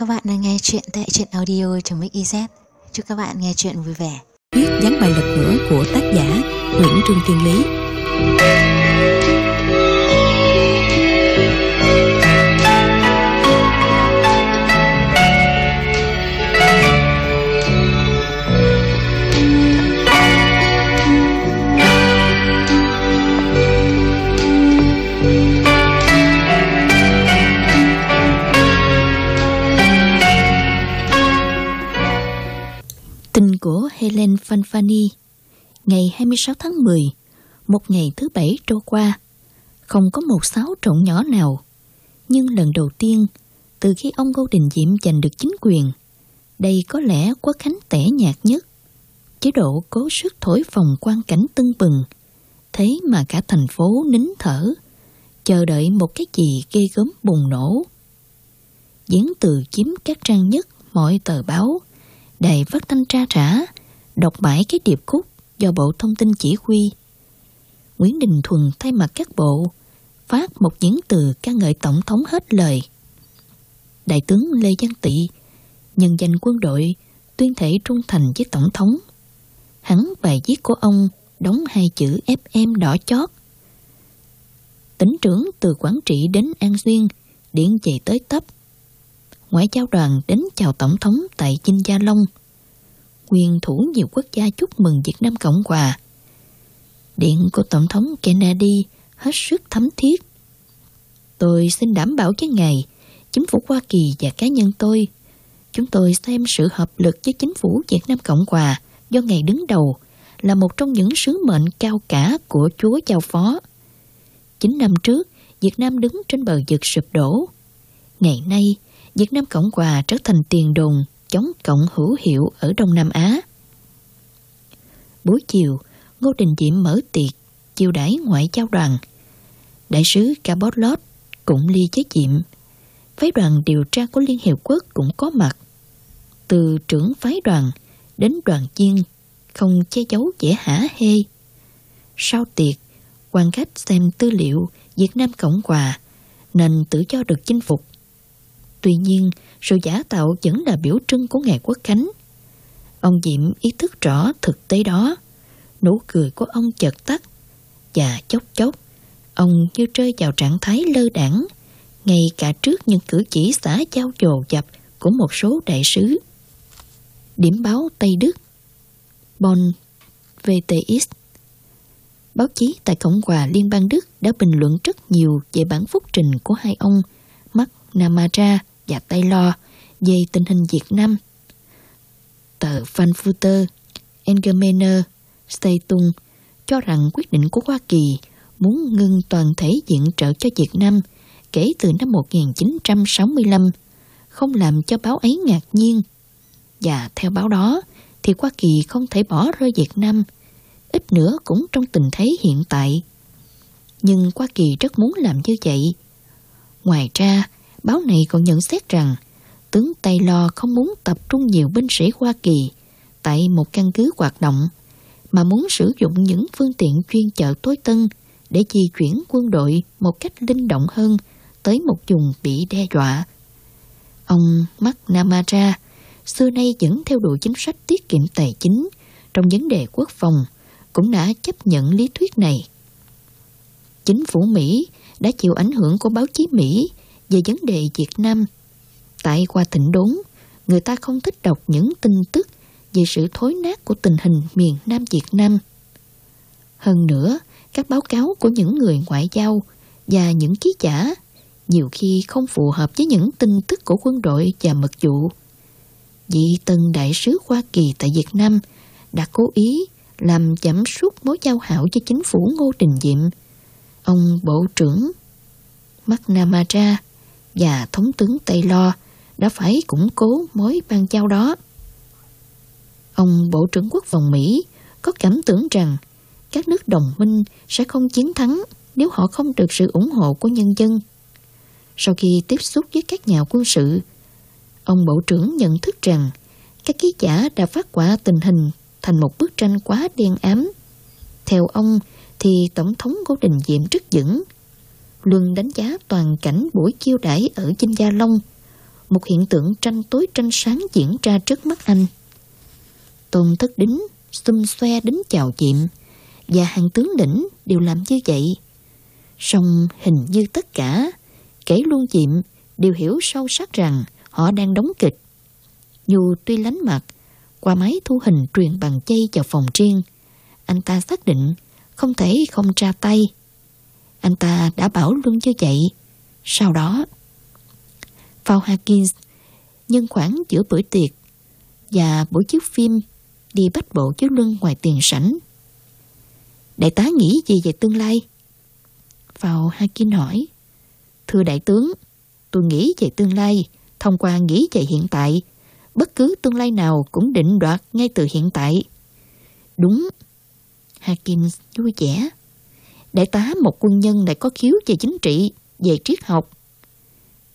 Các bạn đang nghe chuyện tại truyện audio trong Mix Chúc các bạn nghe chuyện vui vẻ. Viết dáng bài lật ngửa của tác giả Nguyễn Trương Thiên Lý. Helen Fanfani. Ngày 26 tháng 10 Một ngày thứ bảy trôi qua, Không có một sáu trộn nhỏ nào. Nhưng lần đầu tiên, Từ khi ông Ngô Đình Diệm giành được chính quyền, Đây có lẽ quốc khánh tẻ nhạt nhất. Chế độ cố sức thổi phòng quan cảnh tưng bừng, Thế mà cả thành phố nín thở, Chờ đợi một cái gì ghê gớm bùng nổ. Diễn từ chiếm các trang nhất mọi tờ báo, Đài phát thanh tra trả đọc mãi cái điệp khúc do Bộ Thông tin chỉ huy. Nguyễn Đình Thuần thay mặt các bộ, phát một những từ ca ngợi Tổng thống hết lời. Đại tướng Lê Văn Tị, nhân danh quân đội, tuyên thể trung thành với Tổng thống. Hắn bài viết của ông đóng hai chữ FM đỏ chót. Tỉnh trưởng từ Quảng Trị đến An Xuyên điện chạy tới tấp ngoại giao đoàn đến chào Tổng thống tại Chinh Gia Long. Quyền thủ nhiều quốc gia chúc mừng Việt Nam Cộng Hòa. Điện của Tổng thống Kennedy hết sức thấm thiết. Tôi xin đảm bảo với ngài, chính phủ Hoa Kỳ và cá nhân tôi, chúng tôi xem sự hợp lực với chính phủ Việt Nam Cộng Hòa do ngài đứng đầu là một trong những sứ mệnh cao cả của Chúa Giao Phó. Chín năm trước, Việt Nam đứng trên bờ vực sụp đổ. Ngày nay, Việt Nam Cộng Hòa trở thành tiền đồn chống cộng hữu hiệu ở Đông Nam Á. Buổi chiều, Ngô Đình Diệm mở tiệc chiêu đãi ngoại giao đoàn. Đại sứ Cabot cũng ly chế Diệm. Phái đoàn điều tra của Liên Hiệp Quốc cũng có mặt. Từ trưởng phái đoàn đến đoàn viên không che giấu dễ hả hê. Sau tiệc, quan khách xem tư liệu Việt Nam Cộng Hòa nên tự cho được chinh phục Tuy nhiên, sự giả tạo vẫn là biểu trưng của ngày quốc khánh. Ông Diệm ý thức rõ thực tế đó. Nụ cười của ông chợt tắt. Và chốc chốc, ông như rơi vào trạng thái lơ đảng, ngay cả trước những cử chỉ xã giao dồ dập của một số đại sứ. Điểm báo Tây Đức Bonn VTX Báo chí tại Cộng hòa Liên bang Đức đã bình luận rất nhiều về bản phúc trình của hai ông Mark Namara và Taylor về tình hình Việt Nam. Tờ Frankfurter Allgemeine Zeitung cho rằng quyết định của Hoa Kỳ muốn ngưng toàn thể diện trợ cho Việt Nam kể từ năm 1965 không làm cho báo ấy ngạc nhiên. Và theo báo đó thì Hoa Kỳ không thể bỏ rơi Việt Nam, ít nữa cũng trong tình thế hiện tại. Nhưng Hoa Kỳ rất muốn làm như vậy. Ngoài ra, Báo này còn nhận xét rằng tướng Taylor không muốn tập trung nhiều binh sĩ Hoa Kỳ tại một căn cứ hoạt động, mà muốn sử dụng những phương tiện chuyên chở tối tân để di chuyển quân đội một cách linh động hơn tới một vùng bị đe dọa. Ông McNamara xưa nay vẫn theo đuổi chính sách tiết kiệm tài chính trong vấn đề quốc phòng, cũng đã chấp nhận lý thuyết này. Chính phủ Mỹ đã chịu ảnh hưởng của báo chí Mỹ về vấn đề Việt Nam. Tại qua thịnh đốn, người ta không thích đọc những tin tức về sự thối nát của tình hình miền Nam Việt Nam. Hơn nữa, các báo cáo của những người ngoại giao và những ký giả nhiều khi không phù hợp với những tin tức của quân đội và mật vụ. Vị tân đại sứ Hoa Kỳ tại Việt Nam đã cố ý làm giảm suốt mối giao hảo cho chính phủ Ngô Đình Diệm. Ông Bộ trưởng McNamara và thống tướng Taylor đã phải củng cố mối ban giao đó. Ông Bộ trưởng Quốc phòng Mỹ có cảm tưởng rằng các nước đồng minh sẽ không chiến thắng nếu họ không được sự ủng hộ của nhân dân. Sau khi tiếp xúc với các nhà quân sự, ông Bộ trưởng nhận thức rằng các ký giả đã phát quả tình hình thành một bức tranh quá đen ám. Theo ông thì Tổng thống Ngô Đình Diệm rất vững Luân đánh giá toàn cảnh buổi chiêu đãi ở Chinh Gia Long, một hiện tượng tranh tối tranh sáng diễn ra trước mắt anh. Tôn thất đính, xum xoe đính chào chiệm, và hàng tướng lĩnh đều làm như vậy. Song hình như tất cả, kể luôn chiệm, đều hiểu sâu sắc rằng họ đang đóng kịch. Dù tuy lánh mặt, qua máy thu hình truyền bằng dây vào phòng riêng, anh ta xác định không thể không tra tay. Anh ta đã bảo luôn như vậy. Sau đó, Paul Hawkins nhân khoảng giữa bữa tiệc và buổi chiếu phim đi bắt bộ chiếu lưng ngoài tiền sảnh. Đại tá nghĩ gì về tương lai? Vào Hakin hỏi. Thưa đại tướng, tôi nghĩ về tương lai thông qua nghĩ về hiện tại. Bất cứ tương lai nào cũng định đoạt ngay từ hiện tại. Đúng. Hakin vui vẻ. Đại tá một quân nhân lại có khiếu về chính trị, về triết học.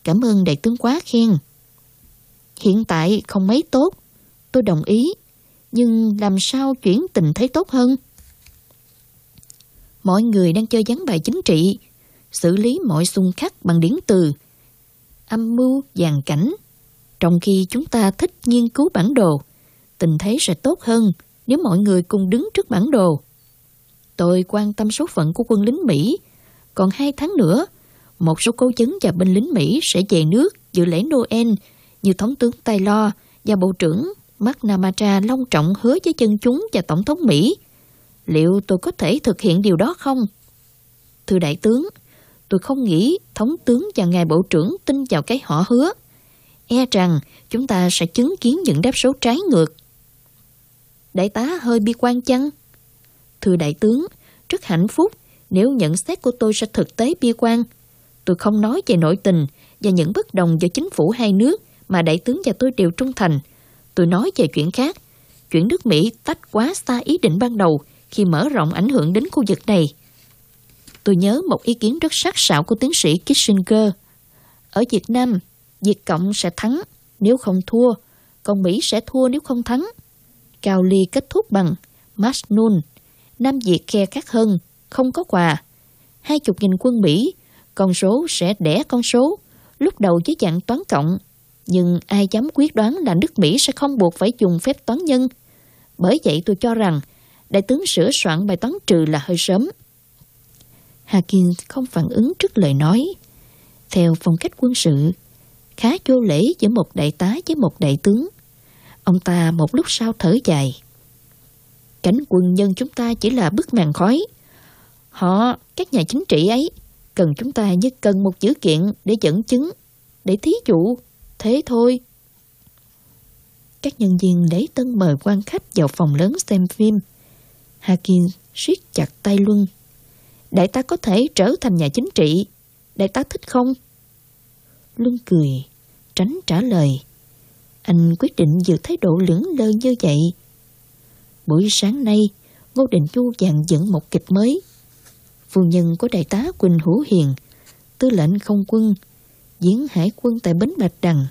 Cảm ơn đại tướng quá khen. Hiện tại không mấy tốt, tôi đồng ý. Nhưng làm sao chuyển tình thế tốt hơn? Mọi người đang chơi gián bài chính trị, xử lý mọi xung khắc bằng điển từ, âm mưu, dàn cảnh. Trong khi chúng ta thích nghiên cứu bản đồ, tình thế sẽ tốt hơn nếu mọi người cùng đứng trước bản đồ. Tôi quan tâm số phận của quân lính Mỹ. Còn hai tháng nữa, một số cố vấn và binh lính Mỹ sẽ về nước dự lễ Noel như Thống tướng Taylor và Bộ trưởng McNamara long trọng hứa với dân chúng và Tổng thống Mỹ. Liệu tôi có thể thực hiện điều đó không? Thưa Đại tướng, tôi không nghĩ Thống tướng và Ngài Bộ trưởng tin vào cái họ hứa. E rằng chúng ta sẽ chứng kiến những đáp số trái ngược. Đại tá hơi bi quan chăng? Thưa Đại tướng, rất hạnh phúc nếu nhận xét của tôi sẽ thực tế bi quan. Tôi không nói về nội tình và những bất đồng giữa chính phủ hai nước mà đại tướng và tôi đều trung thành. Tôi nói về chuyện khác. Chuyện nước Mỹ tách quá xa ý định ban đầu khi mở rộng ảnh hưởng đến khu vực này. Tôi nhớ một ý kiến rất sắc sảo của tiến sĩ Kissinger. Ở Việt Nam, Việt Cộng sẽ thắng nếu không thua, còn Mỹ sẽ thua nếu không thắng. Cao Ly kết thúc bằng March Nam Việt khe khắc hơn, không có quà. Hai chục nghìn quân Mỹ, con số sẽ đẻ con số, lúc đầu với dạng toán cộng. Nhưng ai dám quyết đoán là nước Mỹ sẽ không buộc phải dùng phép toán nhân. Bởi vậy tôi cho rằng đại tướng sửa soạn bài toán trừ là hơi sớm. Harkin không phản ứng trước lời nói. Theo phong cách quân sự, khá vô lễ giữa một đại tá với một đại tướng. Ông ta một lúc sau thở dài. Cánh quân nhân chúng ta chỉ là bức màn khói. Họ, các nhà chính trị ấy, cần chúng ta nhất cần một dữ kiện để dẫn chứng, để thí dụ, thế thôi. Các nhân viên lấy tân mời quan khách vào phòng lớn xem phim. Hakin siết chặt tay Luân. Đại tá có thể trở thành nhà chính trị. Đại tá thích không? Luân cười, tránh trả lời. Anh quyết định giữ thái độ lưỡng lơ như vậy. Buổi sáng nay, Ngô Đình Chu dàn dựng một kịch mới. Phu nhân của đại tá Quỳnh Hữu Hiền, tư lệnh không quân, diễn hải quân tại Bến Bạch Đằng,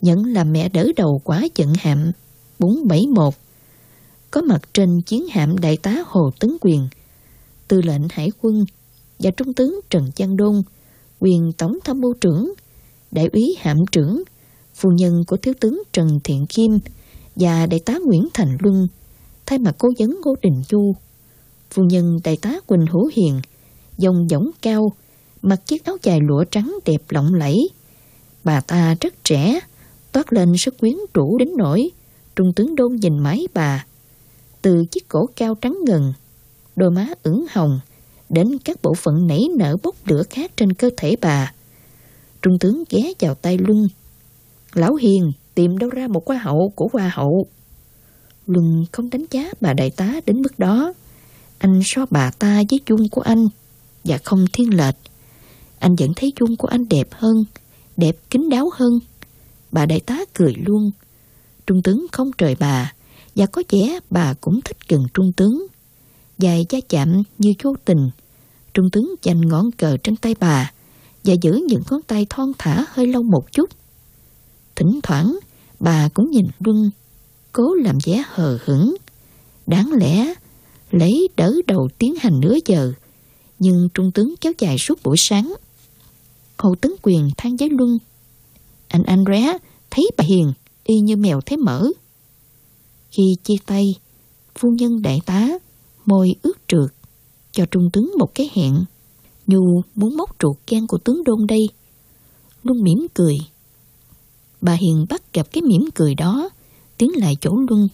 nhận làm mẹ đỡ đầu quá trận hạm 471 có mặt trên chiến hạm đại tá Hồ Tấn Quyền, tư lệnh hải quân và trung tướng Trần Giang Đôn, quyền tổng tham mưu trưởng, đại úy hạm trưởng, phu nhân của thiếu tướng Trần Thiện Kim và đại tá Nguyễn Thành Luân, thay mặt cố vấn Ngô Đình chu Phu nhân đại tá Quỳnh Hữu Hiền, dòng dõng cao, mặc chiếc áo dài lụa trắng đẹp lộng lẫy. Bà ta rất trẻ, toát lên sức quyến rũ đến nỗi trung tướng Đôn nhìn mái bà từ chiếc cổ cao trắng ngần, đôi má ửng hồng, đến các bộ phận nảy nở bốc lửa khác trên cơ thể bà. Trung tướng ghé vào tay lung. Lão Hiền tìm đâu ra một hoa hậu của hoa hậu. Luân không đánh giá bà đại tá đến mức đó. Anh so bà ta với chung của anh và không thiên lệch. Anh vẫn thấy chung của anh đẹp hơn, đẹp kín đáo hơn. Bà đại tá cười luôn. Trung tướng không trời bà, và có vẻ bà cũng thích gần trung tướng. Dài da chạm như vô tình, trung tướng dành ngón cờ trên tay bà và giữ những ngón tay thon thả hơi lâu một chút. Thỉnh thoảng, bà cũng nhìn Luân, cố làm vẻ hờ hững. Đáng lẽ, lấy đỡ đầu tiến hành nửa giờ, nhưng trung tướng kéo dài suốt buổi sáng. Hồ Tấn Quyền than với Luân. anh anh ré, thấy bà Hiền y như mèo thấy mỡ. Khi chia tay, phu nhân đại tá môi ướt trượt cho trung tướng một cái hẹn. Nhu muốn móc ruột gan của tướng đôn đây. Luân mỉm cười. Bà Hiền bắt gặp cái mỉm cười đó, tiến lại chỗ Luân.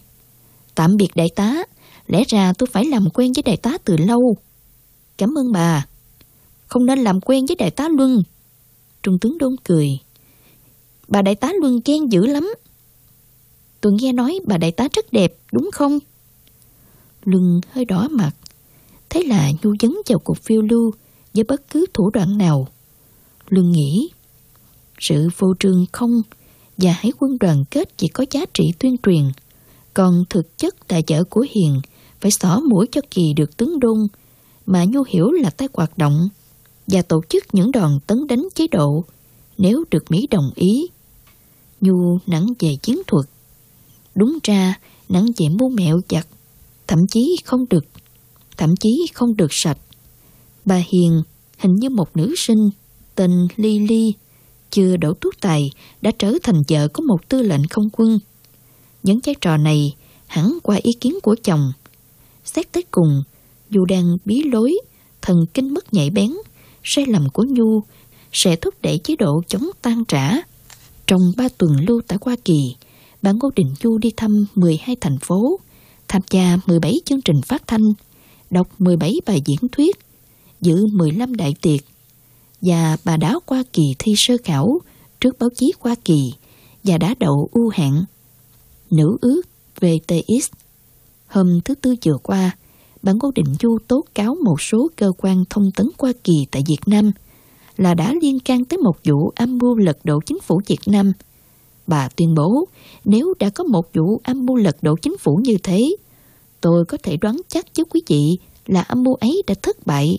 Tạm biệt đại tá, lẽ ra tôi phải làm quen với đại tá từ lâu. Cảm ơn bà. Không nên làm quen với đại tá Luân. Trung tướng đôn cười. Bà đại tá Luân ghen dữ lắm. Tôi nghe nói bà đại tá rất đẹp, đúng không? Luân hơi đỏ mặt. Thế là nhu dấn vào cuộc phiêu lưu với bất cứ thủ đoạn nào. Luân nghĩ, sự vô trương không và hải quân đoàn kết chỉ có giá trị tuyên truyền, còn thực chất là vợ của Hiền phải xỏ mũi cho kỳ được tướng đôn mà Nhu hiểu là tay hoạt động và tổ chức những đòn tấn đánh chế độ nếu được Mỹ đồng ý. Nhu nặng về chiến thuật. Đúng ra, nặng về mưu mẹo chặt, thậm chí không được, thậm chí không được sạch. Bà Hiền hình như một nữ sinh tên Lily chưa đổ thuốc tài đã trở thành vợ của một tư lệnh không quân. Những trái trò này hẳn qua ý kiến của chồng. Xét tới cùng, dù đang bí lối, thần kinh mất nhạy bén, sai lầm của Nhu sẽ thúc đẩy chế độ chống tan trả. Trong ba tuần lưu tại Hoa Kỳ, bà Ngô Đình Chu đi thăm 12 thành phố, tham gia 17 chương trình phát thanh, đọc 17 bài diễn thuyết, giữ 15 đại tiệc, và bà đã qua kỳ thi sơ khảo trước báo chí Hoa Kỳ và đã đậu ưu hạn. Nữ ước VTX Hôm thứ Tư vừa qua, bản cố định chu tố cáo một số cơ quan thông tấn Hoa Kỳ tại Việt Nam là đã liên can tới một vụ âm mưu lật đổ chính phủ Việt Nam. Bà tuyên bố nếu đã có một vụ âm mưu lật đổ chính phủ như thế, tôi có thể đoán chắc với quý vị là âm mưu ấy đã thất bại.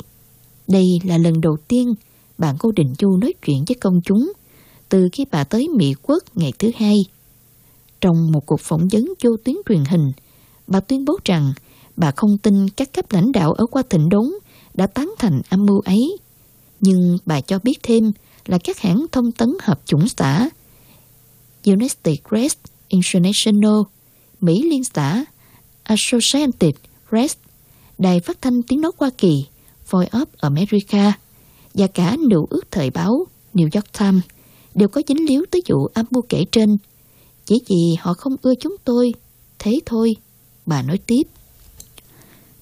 Đây là lần đầu tiên bà Ngô Đình chu nói chuyện với công chúng từ khi bà tới Mỹ Quốc ngày thứ hai. Trong một cuộc phỏng vấn vô tuyến truyền hình, bà tuyên bố rằng bà không tin các cấp lãnh đạo ở qua thịnh đốn đã tán thành âm mưu ấy. Nhưng bà cho biết thêm là các hãng thông tấn hợp chủng xã United Press International, Mỹ Liên xã, Associated Press, Đài phát thanh tiếng nói Hoa Kỳ, Voice of America và cả nữ ước thời báo New York Times đều có dính líu tới vụ âm mưu kể trên. Chỉ vì họ không ưa chúng tôi, thế thôi, bà nói tiếp.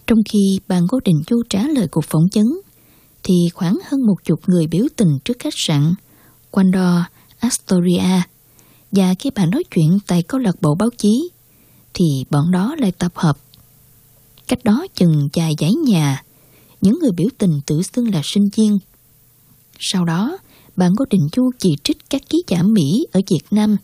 Trong khi bà Ngô Đình Du trả lời cuộc phỏng vấn, thì khoảng hơn một chục người biểu tình trước khách sạn Quandor Astoria và khi bà nói chuyện tại câu lạc bộ báo chí thì bọn đó lại tập hợp. Cách đó chừng dài dãy nhà, những người biểu tình tự xưng là sinh viên. Sau đó, bà Ngô Đình Du chỉ trích các ký giả Mỹ ở Việt Nam.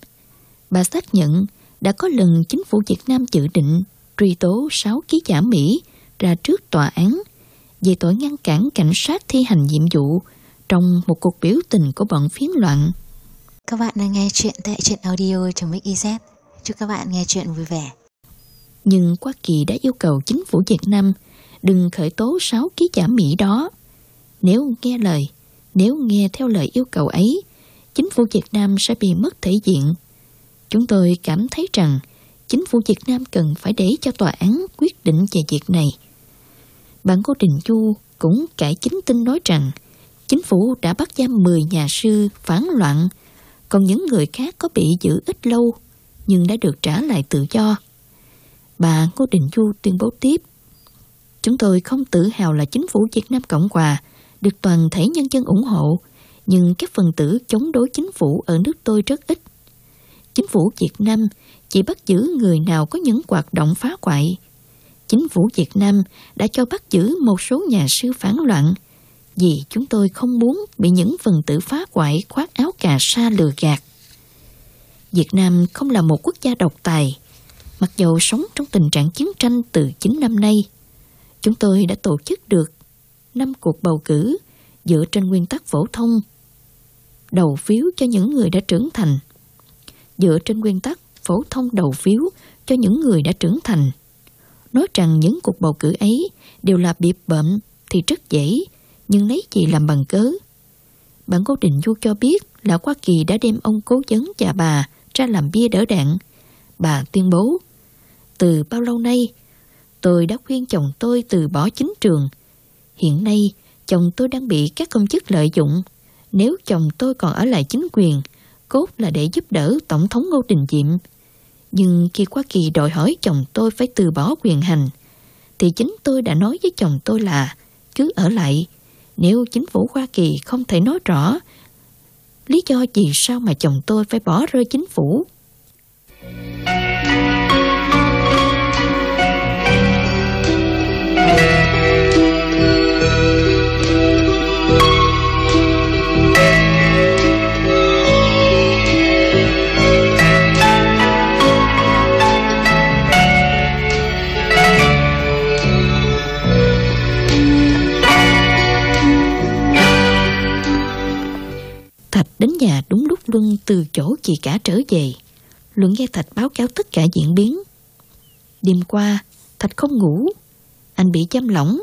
Bà xác nhận đã có lần chính phủ Việt Nam dự định truy tố 6 ký giả Mỹ ra trước tòa án về tội ngăn cản cảnh sát thi hành nhiệm vụ trong một cuộc biểu tình của bọn phiến loạn. Các bạn đang nghe chuyện tại truyện audio trong Mix Chúc các bạn nghe chuyện vui vẻ. Nhưng Hoa Kỳ đã yêu cầu chính phủ Việt Nam đừng khởi tố 6 ký giả Mỹ đó. Nếu nghe lời, nếu nghe theo lời yêu cầu ấy, chính phủ Việt Nam sẽ bị mất thể diện. Chúng tôi cảm thấy rằng chính phủ Việt Nam cần phải để cho tòa án quyết định về việc này. Bạn Ngô Đình Chu cũng cải chính tin nói rằng chính phủ đã bắt giam 10 nhà sư phản loạn, còn những người khác có bị giữ ít lâu nhưng đã được trả lại tự do. Bà Ngô Đình Du tuyên bố tiếp Chúng tôi không tự hào là chính phủ Việt Nam Cộng Hòa được toàn thể nhân dân ủng hộ, nhưng các phần tử chống đối chính phủ ở nước tôi rất ít. Chính phủ Việt Nam chỉ bắt giữ người nào có những hoạt động phá hoại. Chính phủ Việt Nam đã cho bắt giữ một số nhà sư phản loạn vì chúng tôi không muốn bị những phần tử phá hoại khoác áo cà sa lừa gạt. Việt Nam không là một quốc gia độc tài, mặc dù sống trong tình trạng chiến tranh từ 9 năm nay. Chúng tôi đã tổ chức được năm cuộc bầu cử dựa trên nguyên tắc phổ thông. Đầu phiếu cho những người đã trưởng thành. Dựa trên nguyên tắc phổ thông đầu phiếu cho những người đã trưởng thành. Nói rằng những cuộc bầu cử ấy đều là biệp bợm thì rất dễ, nhưng lấy gì làm bằng cớ. Bạn cố Đình Du cho biết là Hoa Kỳ đã đem ông cố vấn và bà ra làm bia đỡ đạn. Bà tuyên bố, từ bao lâu nay, tôi đã khuyên chồng tôi từ bỏ chính trường. Hiện nay, chồng tôi đang bị các công chức lợi dụng. Nếu chồng tôi còn ở lại chính quyền, cốt là để giúp đỡ Tổng thống Ngô Đình Diệm. Nhưng khi Hoa Kỳ đòi hỏi chồng tôi phải từ bỏ quyền hành, thì chính tôi đã nói với chồng tôi là cứ ở lại. Nếu chính phủ Hoa Kỳ không thể nói rõ lý do gì sao mà chồng tôi phải bỏ rơi chính phủ. Luân từ chỗ chị cả trở về. Luân nghe Thạch báo cáo tất cả diễn biến. Đêm qua, Thạch không ngủ. Anh bị giam lỏng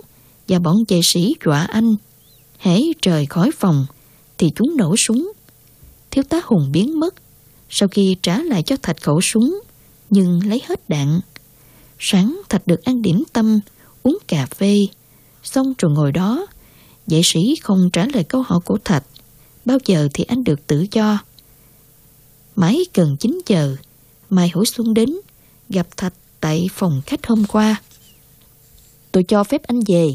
và bọn vệ sĩ dọa anh. Hễ trời khỏi phòng thì chúng nổ súng. Thiếu tá Hùng biến mất sau khi trả lại cho Thạch khẩu súng nhưng lấy hết đạn. Sáng Thạch được ăn điểm tâm, uống cà phê. Xong rồi ngồi đó, vệ sĩ không trả lời câu hỏi của Thạch bao giờ thì anh được tự do. Mãi gần 9 giờ, Mai Hữu Xuân đến, gặp Thạch tại phòng khách hôm qua. Tôi cho phép anh về.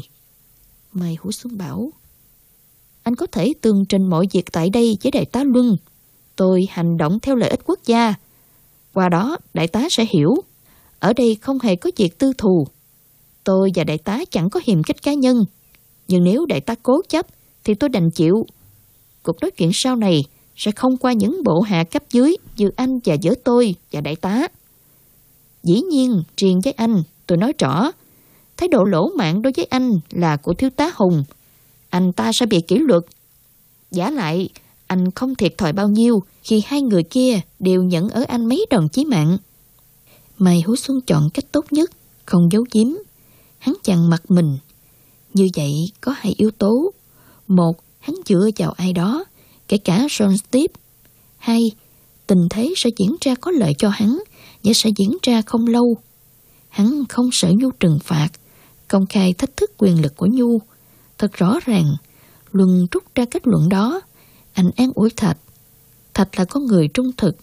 Mai Hữu Xuân bảo, anh có thể tường trình mọi việc tại đây với đại tá Luân. Tôi hành động theo lợi ích quốc gia. Qua đó, đại tá sẽ hiểu. Ở đây không hề có việc tư thù. Tôi và đại tá chẳng có hiềm khích cá nhân. Nhưng nếu đại tá cố chấp, thì tôi đành chịu cuộc nói chuyện sau này sẽ không qua những bộ hạ cấp dưới như anh và giữa tôi và đại tá. Dĩ nhiên, riêng với anh, tôi nói rõ, thái độ lỗ mạng đối với anh là của thiếu tá Hùng. Anh ta sẽ bị kỷ luật. Giả lại, anh không thiệt thòi bao nhiêu khi hai người kia đều nhận ở anh mấy đòn chí mạng. Mày hú xuân chọn cách tốt nhất, không giấu giếm. Hắn chặn mặt mình. Như vậy có hai yếu tố. Một hắn dựa vào ai đó, kể cả John Steve. Hai, tình thế sẽ diễn ra có lợi cho hắn, nhưng sẽ diễn ra không lâu. Hắn không sợ Nhu trừng phạt, công khai thách thức quyền lực của Nhu. Thật rõ ràng, Luân rút ra kết luận đó, anh an ủi Thạch. Thạch là con người trung thực.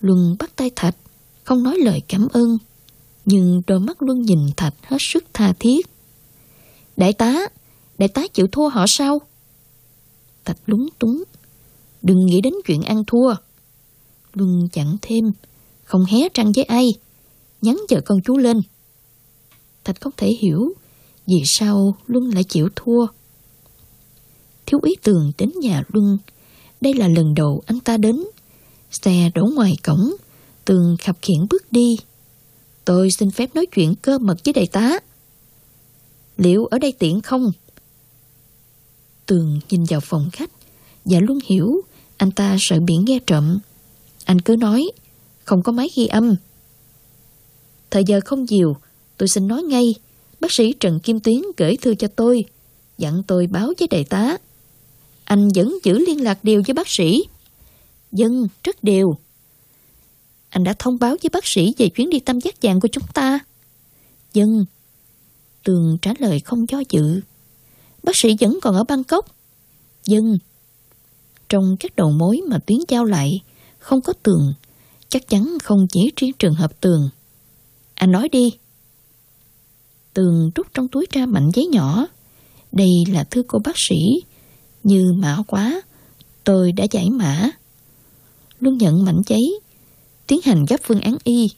Luân bắt tay Thạch, không nói lời cảm ơn. Nhưng đôi mắt Luân nhìn Thạch hết sức tha thiết. Đại tá, đại tá chịu thua họ sao? Thạch lúng túng. Đừng nghĩ đến chuyện ăn thua. Luân chẳng thêm, không hé răng với ai. Nhắn chờ con chú lên. Thạch không thể hiểu vì sao Luân lại chịu thua. Thiếu ý tường đến nhà Luân. Đây là lần đầu anh ta đến. Xe đổ ngoài cổng, tường khập khiển bước đi. Tôi xin phép nói chuyện cơ mật với đại tá. Liệu ở đây tiện không? Tường nhìn vào phòng khách và luôn hiểu anh ta sợ biển nghe trộm. Anh cứ nói, không có máy ghi âm. Thời giờ không nhiều, tôi xin nói ngay. Bác sĩ Trần Kim Tuyến gửi thư cho tôi, dặn tôi báo với đại tá. Anh vẫn giữ liên lạc đều với bác sĩ. Dân, rất đều. Anh đã thông báo với bác sĩ về chuyến đi tâm giác vàng của chúng ta. Dân. Tường trả lời không cho dự. Bác sĩ vẫn còn ở Bangkok. Dân. Trong các đầu mối mà tuyến giao lại, không có tường, chắc chắn không chỉ riêng trường hợp tường. Anh nói đi. Tường rút trong túi ra mảnh giấy nhỏ. Đây là thư cô bác sĩ. Như mã quá, tôi đã giải mã. Luôn nhận mảnh giấy, tiến hành gấp phương án y.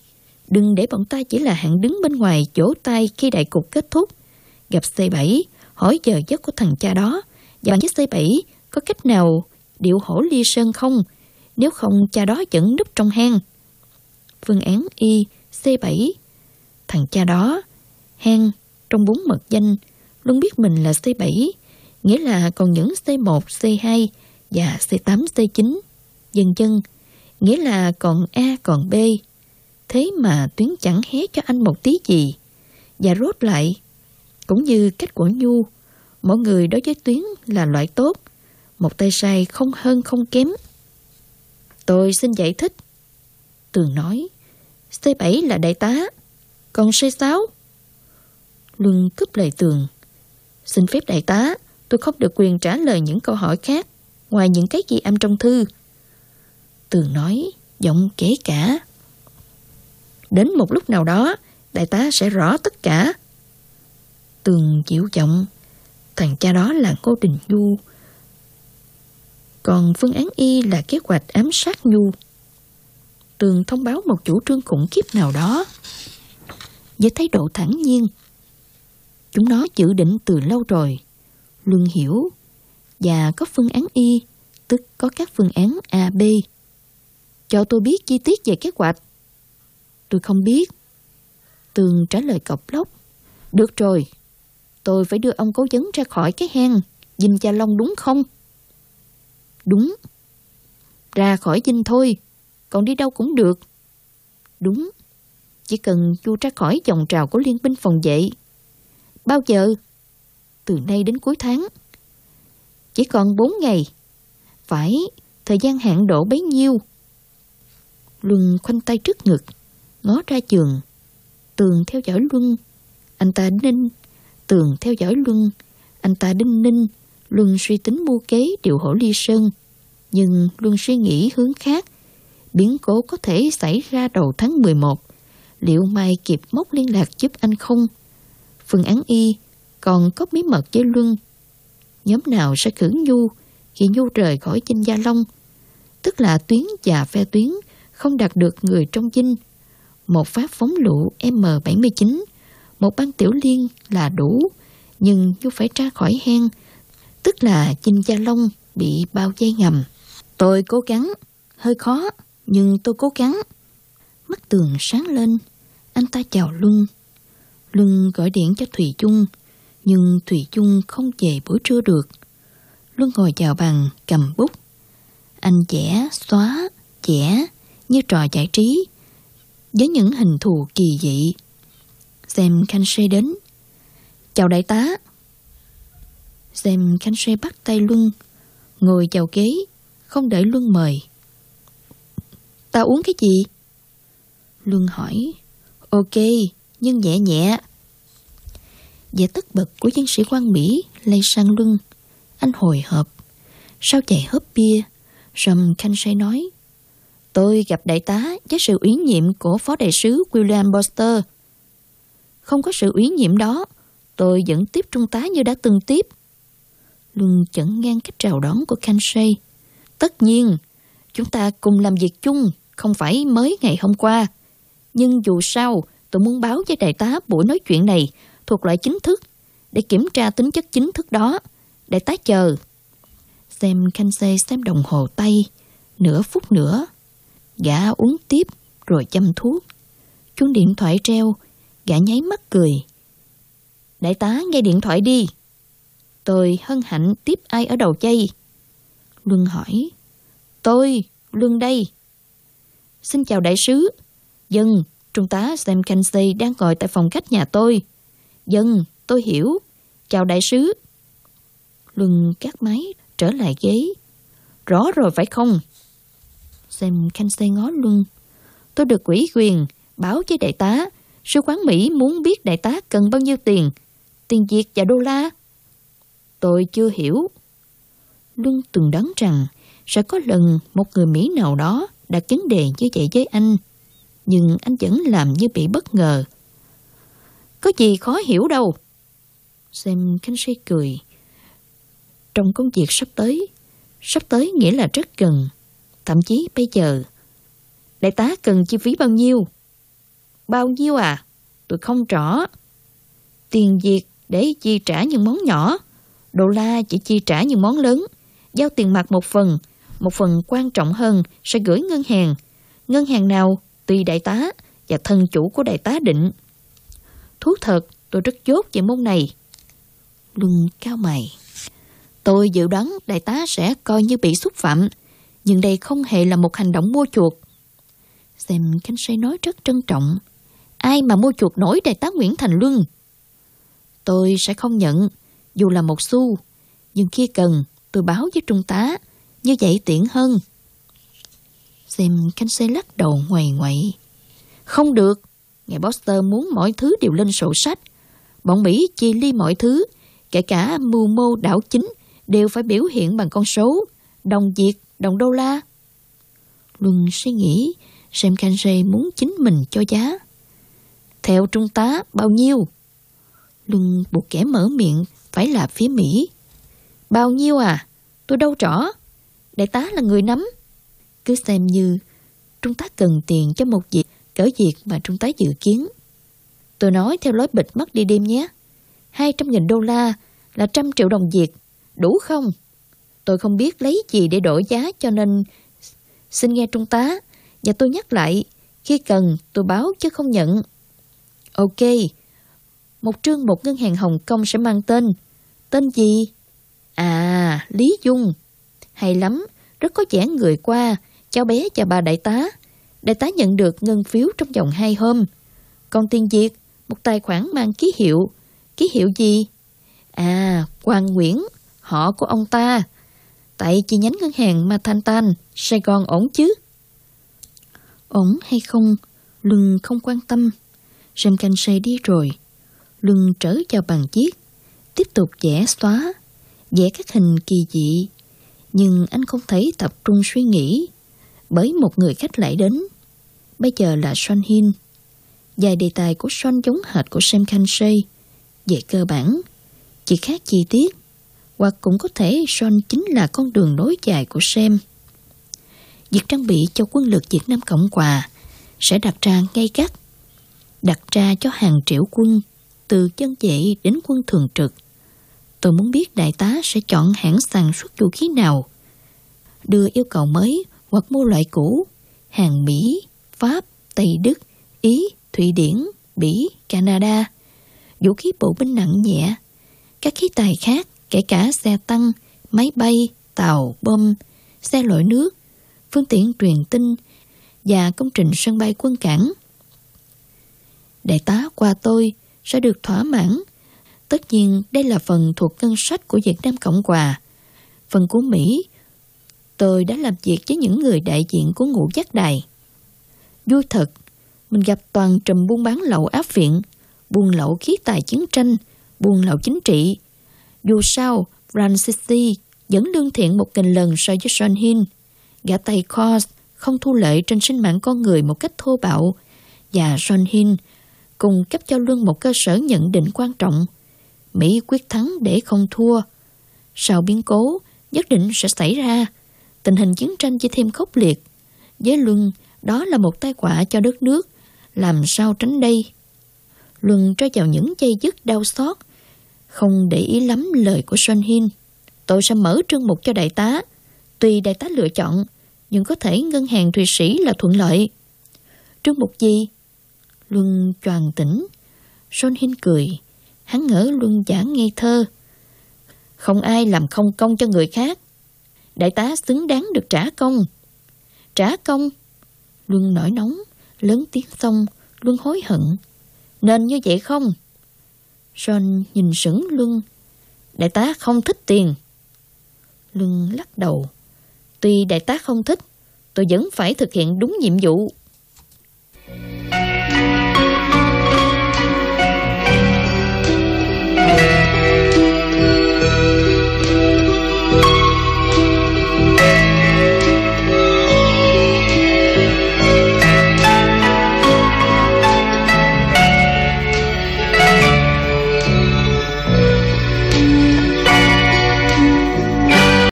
Đừng để bọn ta chỉ là hạng đứng bên ngoài chỗ tay khi đại cục kết thúc. Gặp C7, hỏi giờ giấc của thằng cha đó và chiếc C7 có cách nào điệu hổ ly sơn không? Nếu không cha đó vẫn núp trong hang. Phương án Y C7 Thằng cha đó hang trong bốn mật danh luôn biết mình là C7 nghĩa là còn những C1, C2 và C8, C9 dần chân nghĩa là còn A còn B. Thế mà Tuyến chẳng hé cho anh một tí gì. Và rốt lại cũng như cách của Nhu, mọi người đối với Tuyến là loại tốt, một tay sai không hơn không kém. Tôi xin giải thích. Tường nói, C7 là đại tá, còn C6? Luân cướp lời Tường. Xin phép đại tá, tôi không được quyền trả lời những câu hỏi khác, ngoài những cái ghi âm trong thư. Tường nói, giọng kể cả. Đến một lúc nào đó, đại tá sẽ rõ tất cả. Tường chịu giọng, thằng cha đó là cô Đình Du, còn phương án Y là kế hoạch ám sát Nhu. Tường thông báo một chủ trương khủng khiếp nào đó. Với thái độ thẳng nhiên, chúng nó dự định từ lâu rồi. Luân hiểu, và có phương án Y, tức có các phương án A, B. Cho tôi biết chi tiết về kế hoạch. Tôi không biết. Tường trả lời cọc lóc. Được rồi, tôi phải đưa ông cố vấn ra khỏi cái hang. Dinh Cha Long đúng không? Đúng. Ra khỏi dinh thôi, còn đi đâu cũng được. Đúng. Chỉ cần chu ra khỏi dòng trào của liên binh phòng vệ. Bao giờ? Từ nay đến cuối tháng. Chỉ còn 4 ngày. Phải, thời gian hạn độ bấy nhiêu. Luân khoanh tay trước ngực, ngó ra giường. Tường theo dõi Luân. Anh ta ninh. Tường theo dõi Luân. Anh ta đinh ninh Luân suy tính mưu kế điều hổ ly sơn, nhưng Luân suy nghĩ hướng khác. Biến cố có thể xảy ra đầu tháng 11. Liệu Mai kịp móc liên lạc giúp anh không? Phương án y còn có bí mật với Luân. Nhóm nào sẽ cử Nhu khi Nhu rời khỏi Chinh Gia Long? Tức là tuyến và phe tuyến không đạt được người trong dinh. Một phát phóng lựu M79, một băng tiểu liên là đủ, nhưng Nhu phải ra khỏi hang tức là Chinh Gia Long bị bao dây ngầm. Tôi cố gắng, hơi khó, nhưng tôi cố gắng. Mắt tường sáng lên, anh ta chào Luân. Luân gọi điện cho thủy Chung, nhưng thủy Chung không về buổi trưa được. Luân ngồi chào bằng, cầm bút. Anh vẽ, xóa, vẽ như trò giải trí, với những hình thù kỳ dị. Xem Khanh Sê đến. Chào đại tá, Xem Khánh Sê bắt tay Luân, ngồi vào ghế, không để Luân mời. Ta uống cái gì? Luân hỏi. Ok, nhưng nhẹ nhẹ. Vẻ tất bật của chiến sĩ quan Mỹ lây sang Luân. Anh hồi hộp. sao chạy hớp bia, Rầm Khanh Sê nói. Tôi gặp đại tá với sự ủy nhiệm của phó đại sứ William Boster. Không có sự ủy nhiệm đó, tôi vẫn tiếp trung tá như đã từng tiếp. Luân chẩn ngang cách chào đón của Kansai. Tất nhiên, chúng ta cùng làm việc chung, không phải mới ngày hôm qua. Nhưng dù sao, tôi muốn báo với đại tá buổi nói chuyện này thuộc loại chính thức để kiểm tra tính chất chính thức đó. Đại tá chờ. Xem Kansai xem đồng hồ tay, nửa phút nữa. Gã uống tiếp rồi chăm thuốc. Chuông điện thoại treo, gã nháy mắt cười. Đại tá nghe điện thoại đi. Tôi hân hạnh tiếp ai ở đầu chay? Luân hỏi. Tôi, Luân đây. Xin chào đại sứ. Dân, trung tá Sam Kensey đang ngồi tại phòng khách nhà tôi. Dân, tôi hiểu. Chào đại sứ. Luân cắt máy, trở lại ghế. Rõ rồi phải không? Sam Kensey ngó Luân. Tôi được quỹ quyền, báo với đại tá. Sứ quán Mỹ muốn biết đại tá cần bao nhiêu tiền. Tiền Việt và đô la. Tôi chưa hiểu. Luân từng đoán rằng sẽ có lần một người Mỹ nào đó đặt vấn đề như vậy với anh. Nhưng anh vẫn làm như bị bất ngờ. Có gì khó hiểu đâu. Xem Khánh Sĩ cười. Trong công việc sắp tới, sắp tới nghĩa là rất gần. Thậm chí bây giờ, đại tá cần chi phí bao nhiêu? Bao nhiêu à? Tôi không rõ. Tiền việc để chi trả những món nhỏ. Đô la chỉ chi trả những món lớn, giao tiền mặt một phần, một phần quan trọng hơn sẽ gửi ngân hàng. Ngân hàng nào tùy đại tá và thân chủ của đại tá định. Thú thật, tôi rất chốt về môn này. Luân cao mày. Tôi dự đoán đại tá sẽ coi như bị xúc phạm, nhưng đây không hề là một hành động mua chuộc. Xem Khánh Say nói rất trân trọng. Ai mà mua chuộc nổi đại tá Nguyễn Thành Luân? Tôi sẽ không nhận dù là một xu, nhưng khi cần tôi báo với trung tá, như vậy tiện hơn. Xem canh xe lắc đầu ngoài ngoại. Không được, ngài Boster muốn mọi thứ đều lên sổ sách. Bọn Mỹ chia ly mọi thứ, kể cả mưu mô đảo chính, đều phải biểu hiện bằng con số, đồng Việt, đồng đô la. Luân suy nghĩ, xem Kanse muốn chính mình cho giá. Theo trung tá, bao nhiêu? Luân buộc kẻ mở miệng, phải là phía Mỹ. Bao nhiêu à? Tôi đâu rõ. Đại tá là người nắm. Cứ xem như trung tá cần tiền cho một việc cỡ việc mà trung tá dự kiến. Tôi nói theo lối bịch mất đi đêm nhé. 200.000 đô la là trăm triệu đồng Việt. Đủ không? Tôi không biết lấy gì để đổi giá cho nên xin nghe trung tá. Và tôi nhắc lại, khi cần tôi báo chứ không nhận. Ok, một trương một ngân hàng Hồng Kông sẽ mang tên. Tên gì? À, Lý Dung. Hay lắm, rất có vẻ người qua, cháu bé và bà đại tá. Đại tá nhận được ngân phiếu trong vòng hai hôm. Còn tiền Việt, một tài khoản mang ký hiệu. Ký hiệu gì? À, quang Nguyễn, họ của ông ta. Tại chi nhánh ngân hàng mà thanh tan, Sài Gòn ổn chứ? Ổn hay không, Luân không quan tâm. Rem canh say đi rồi. Luân trở vào bàn chiếc tiếp tục vẽ xóa, vẽ các hình kỳ dị. Nhưng anh không thấy tập trung suy nghĩ, bởi một người khách lại đến. Bây giờ là Son Hin. Vài đề tài của Son giống hệt của Sam Kansei. Về cơ bản, chỉ khác chi tiết, hoặc cũng có thể Son chính là con đường nối dài của Sam. Việc trang bị cho quân lực Việt Nam Cộng Hòa sẽ đặt ra ngay gắt, đặt ra cho hàng triệu quân từ chân vệ đến quân thường trực. Tôi muốn biết đại tá sẽ chọn hãng sản xuất vũ khí nào, đưa yêu cầu mới hoặc mua loại cũ, hàng Mỹ, Pháp, Tây Đức, Ý, Thụy Điển, Bỉ, Canada, vũ khí bộ binh nặng nhẹ, các khí tài khác kể cả xe tăng, máy bay, tàu, bom, xe lội nước, phương tiện truyền tin và công trình sân bay quân cảng. Đại tá qua tôi sẽ được thỏa mãn. Tất nhiên đây là phần thuộc ngân sách của Việt Nam Cộng Hòa. Phần của Mỹ, tôi đã làm việc với những người đại diện của ngũ giác đài. Vui thật, mình gặp toàn trùm buôn bán lậu áp viện, buôn lậu khí tài chiến tranh, buôn lậu chính trị. Dù sao, Francis vẫn lương thiện một nghìn lần so với Sean Hin. Gã tay Cos không thu lợi trên sinh mạng con người một cách thô bạo và Sean Hin cung cấp cho Luân một cơ sở nhận định quan trọng. Mỹ quyết thắng để không thua. Sau biến cố, nhất định sẽ xảy ra. Tình hình chiến tranh chỉ thêm khốc liệt. Với Luân, đó là một tai họa cho đất nước. Làm sao tránh đây? Luân trôi vào những dây dứt đau xót. Không để ý lắm lời của Son Hin. Tôi sẽ mở trương mục cho đại tá. Tuy đại tá lựa chọn, nhưng có thể ngân hàng Thụy Sĩ là thuận lợi. Trương mục gì? Luân choàng tỉnh. Son Hin cười. Hắn ngỡ Luân giả ngây thơ. Không ai làm không công cho người khác. Đại tá xứng đáng được trả công. Trả công? Luân nổi nóng, lớn tiếng xong, Luân hối hận. Nên như vậy không? Son nhìn sững Luân. Đại tá không thích tiền. Luân lắc đầu. Tuy đại tá không thích, tôi vẫn phải thực hiện đúng nhiệm vụ.